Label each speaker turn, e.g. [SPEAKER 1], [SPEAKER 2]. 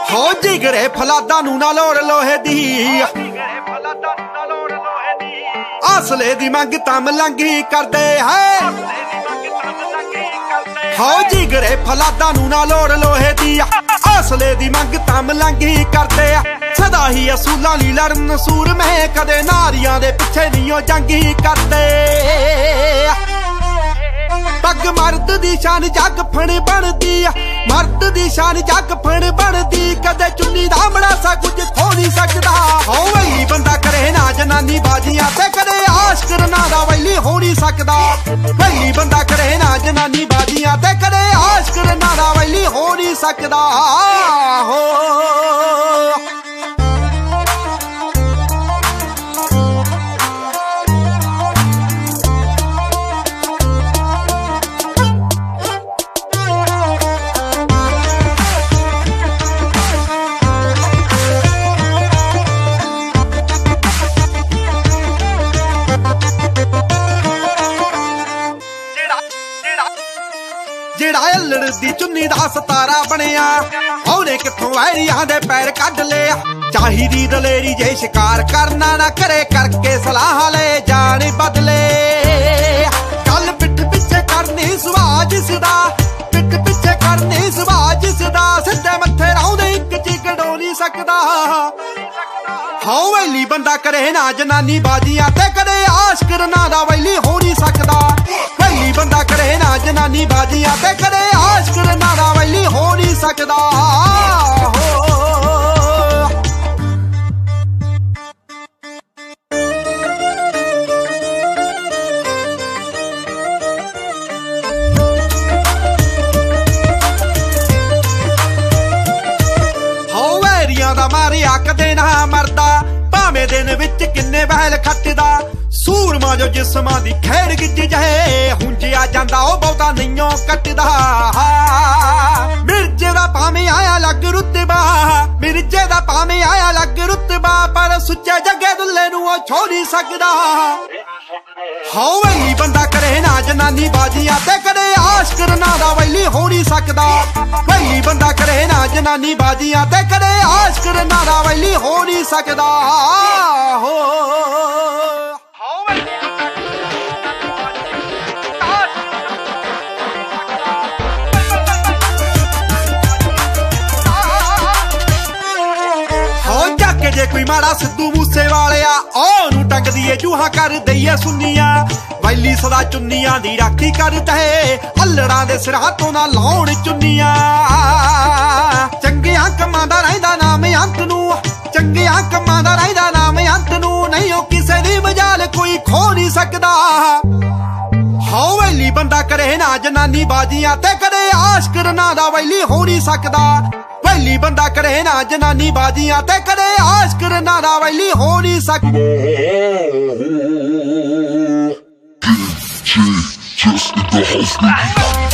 [SPEAKER 1] ਹੋ ਜਿਗਰੇ ਫਲਾਦਾ ਨੂੰ ਨਾ ਲੋੜ ਲੋਹੇ ਦੀ। ਅਸਲੇ ਦੀ ਮੰਗ ਤਾਂ ਮਲੰਗੀ ਕਰਦੇ ਹੈ। ਹੋ ਜਿਗਰੇ ਫਲਾਦਾ ਨੂੰ ਨਾ ਲੋੜ ਲੋਹੇ ਦੀ। ਅਸਲੇ ਦੀ ਮੰਗ ਤਾਂ ਮਲੰਗੀ ਕਰਦੇ ਆ। ਸਦਾ ਹੀ ਅਸੂਲਾਂ ਲਈ ਲੜਨ ਸੂਰ ਮੈਂ ਕਦੇ ਨਾਰੀਆਂ ਦੇ ਪਿੱਛੇ ਨਹੀਂ ਉਹ ਜੰਗੀ ਕਰਦੇ ਪੱਗ ਮਰਦ ਦੀ ਸ਼ਾਨ ਜੱਗ ਫਣ ਬਣਦੀ ਆ। ਮਰਦ ਦੀ ਸ਼ਾਨ ਜੱਗ ਫਣ ਬਣਦੀ, ਕਦੇ ਚੁੰਨੀ ਦਾ ਮੜਾਸਾ ਕੁਝ ਖੋ ਨਹੀਂ ਸਕਦਾ। ਹੋ ਬੰਦਾ ਕਰੇ ਨਾ ਜਨਾਨੀ ਬਾਜੀਆਂ ਤੇ ਕਦੇ ਆਸ਼ਕ ਨਾ ਦਾ ਵੈਲੀ ਹੋ ਨਹੀਂ ਸਕਦਾ। ਵੈਲੀ ਬੰਦਾ ਕਰੇ ਨਾ ਜਨਾਨੀ ਬਾਜੀਆਂ ਤੇ ਕਦੇ ਆਸ਼ਕ ਨਾ ਦਾ ਵੈਲੀ ਹੋ ਨਹੀਂ ਸਕਦਾ। ਜਿਹੜਾ ਅਲੜ ਦੀ ਚੁੰਨੀ ਦਾ ਸਤਾਰਾ ਬਣਿਆ, ਉਹਨੇ ਕਿੱਥੋਂ ਵੈਰੀਆਂ ਦੇ ਪੈਰ ਕੱਢ ਲਿਆ ਚਾਹੀਦੀ ਦਲੇਰੀ ਜੇ ਸ਼ਿਕਾਰ ਕਰਨਾ ਨਾ ਕਰੇ, ਕਰਕੇ ਸਲਾਹ ਲੈ ਜਾਣ ਬਦਲੇ। ਕੱਲ ਪਿੱਠ ਪਿੱਛੇ ਕਰਨੀ ਸੁਭਾਅ ਜਿਸ ਪਿੱਠ ਪਿੱਛੇ ਕਰਨੀ ਸੁਭਾਅ ਜਿਸ ਸਿੱਧੇ ਮੱਥੇ ਰਾਉਂਦੇ ਇੱਕ ਚਿਗੜੋ ਨਹੀਂ ਸਕਦਾ। ਹਾਂ ਵੈਲੀ ਬੰਦਾ ਕਰੇ ਨਾ ਜਨਾਨੀ ਬਾਜੀਆਂ ਤੇ ਕਦੇ ਆਸ਼ਕ ਨਾ ਦਾ ਵੈਲੀ ਹੋ ਨਹੀਂ ਸਕਦਾ। ਨਾ ਜਨਾਨੀ ਬਾਜੀਆਂ ਤੇ ਕਦੇ ਆਸ਼ਕ ਨਾ ਵੈਲੀ ਹੋ ਨਹੀਂ ਸਕਦਾ। ਹੋ ਦਾ ਮਾਰਿਆ ਕਦੇ ਨਾ ਮਰਦਾ, ਭਾਵੇਂ ਦਿਨ ਵਿੱਚ ਕਿੰਨੇ ਬਹਿਲ ਖੱਟਦਾ। ਸੂਰਮਾ ਜੋ ਜਿਸਮਾਂ ਦੀ ਖੇੜ ਗਿੱਜ ਜਹੇ ਹੁੰਜਿਆ ਜਾਂਦਾ, ਉਹ ਬਹੁਤਾ ਨਹੀਂਓ ਕੱਟਦਾ। ਮਿਰਜੇ ਦਾ ਭਾਵੇਂ ਆਇਆ ਲੱਗ ਰੁਤਬਾ ਮਿਰਜੇ ਦਾ ਭਾਵੇਂ ਆਇਆ ਲੱਗ ਰੁਤਬਾ, ਪਰ ਸੁੱਚੇ ਜੱਗੇ ਦੁੱਲੇ ਨੂੰ ਉਹ ਛੋ ਸਕਦਾ। ਹਾਂ ਵੈਲੀ ਬੰਦਾ ਕਰੇ ਨਾ ਜਨਾਨੀ ਬਾਜੀਆਂ ਤੇ ਕਦੇ ਆਸ਼ਕ ਨਾ ਦਾ ਵੈਲੀ ਹੋ ਨਹੀਂ ਸਕਦਾ। ਵੈਲੀ ਬੰਦਾ ਕਰੇ ਨਾ ਜਨਾਨੀ ਬਾਜੀਆਂ ਤੇ ਕਦੇ ਆਸ਼ਕ ਨਾ ਦਾ ਵੈਲੀ ਹੋ ਨਹੀਂ ਸਕਦਾ। ਹੋ। ਚੱਕ ਮਾੜਾ ਸਿੱਧੂ ਮੂਸੇ ਵਾਲਿਆ ਉਹਨੂੰ ਟੰਗ ਦੀਏ ਜੂਹਾ ਕਰ ਦਈਏ ਸੁੰਨੀਆਂ। ਵੈਲੀ ਸਦਾ ਚੁੰਨੀਆਂ ਦੀ ਰਾਖੀ ਕਰਦਾ ਏ ਹੱਲੜਾਂ ਦੇ ਸਿਰਾਂ ਤੋਂ ਨਾ ਲਾਉਣ ਚੁੰਨੀਆਂ। ਚੰਗਿਆਂ ਕੰਮਾਂ ਦਾ ਰਹਿੰਦਾ ਨਾਮ ਅੰਤ ਨੂੰ। ਚੰਗਿਆਂ ਕੰਮਾਂ ਦਾ ਰਹਿੰਦਾ ਨਾਮ ਅੰਤ ਨੂੰ। ਨਹੀਂ ਉਹ ਕਿਸੇ ਦੀ ਮਜਾਲ ਕੋਈ ਖੋ ਨਹੀਂ ਸਕਦਾ। ਹਾਂ ਵੈਲੀ ਬੰਦਾ ਕਰੇ ਨਾ ਜਨਾਨੀ ਬਾਜੀਆਂ ਤੇ ਕਦੇ ਆਸ਼ਕ ਨਾ ਦਾ ਵੈਲੀ ਹੋ ਨਹੀਂ ਸਕਦਾ। ਵੈਲੀ ਬੰਦਾ ਕਰੇ ਨਾ ਜਨਾਨੀ ਬਾਜੀਆਂ ਤੇ ਕਦੇ ਆਸ਼ਕ ਨਾ ਦਾ ਵੈਲੀ ਹੋ ਨਹੀਂ ਸਕਦਾ
[SPEAKER 2] Just in the house, baby.